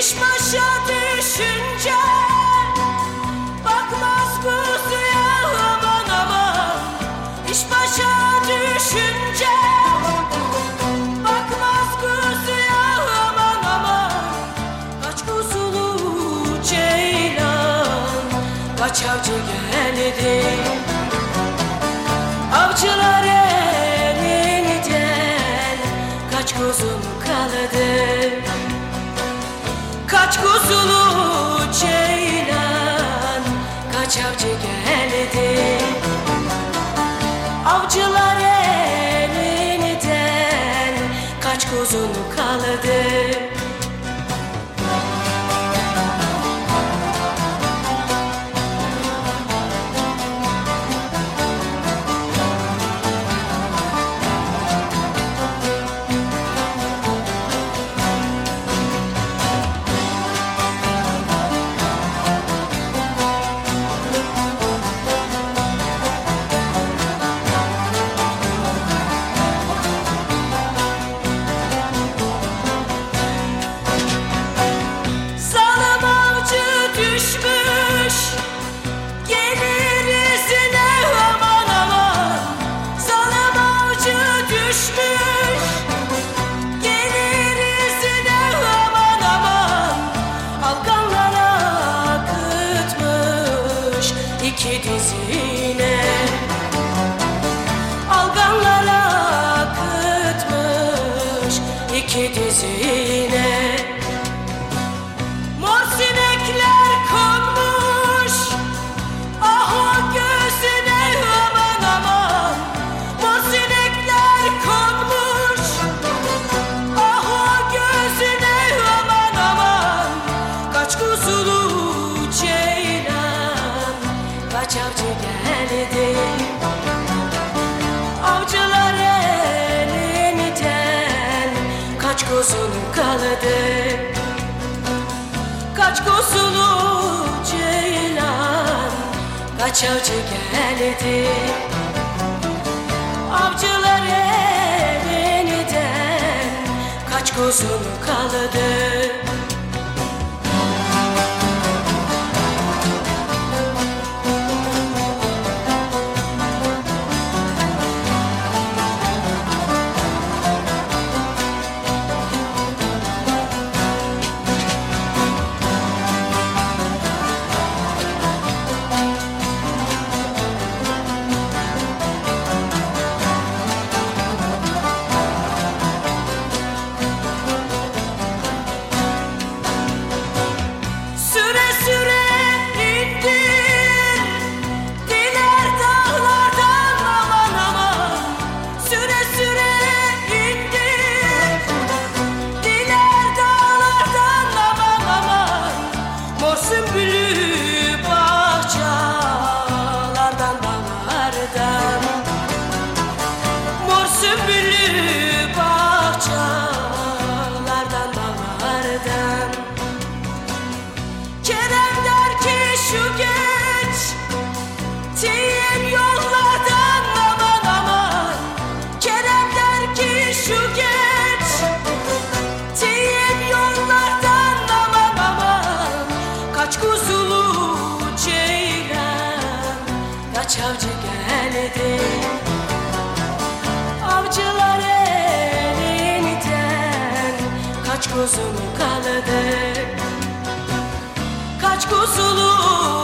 İş başa düşünce Bakmaz kuzuya aman aman İş başa düşünce Bakmaz kuzuya aman aman Kaç kuzulu ceylan Kaç avcı geldi. Avcılar elinden Kaç kuzum kaldı Kaç kuzulu ceylan Kaç avcı geldi. Avcılar elinden Kaç kuzun kaldı kaldı Kaç kuzulu ceylan Kaç avcı geldi. Avcılar elinden Kaç kuzun kaldı dağlardan Kerem der ki şu geç Tiyen yollardan aman aman. Kerem der ki şu geç Tiyen yollardan aman aman. Kaç kuzulu ceylan Kaç avcı geldi Kuzun kaldı Kaç kuzulu